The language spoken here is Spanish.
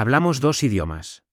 Hablamos dos idiomas.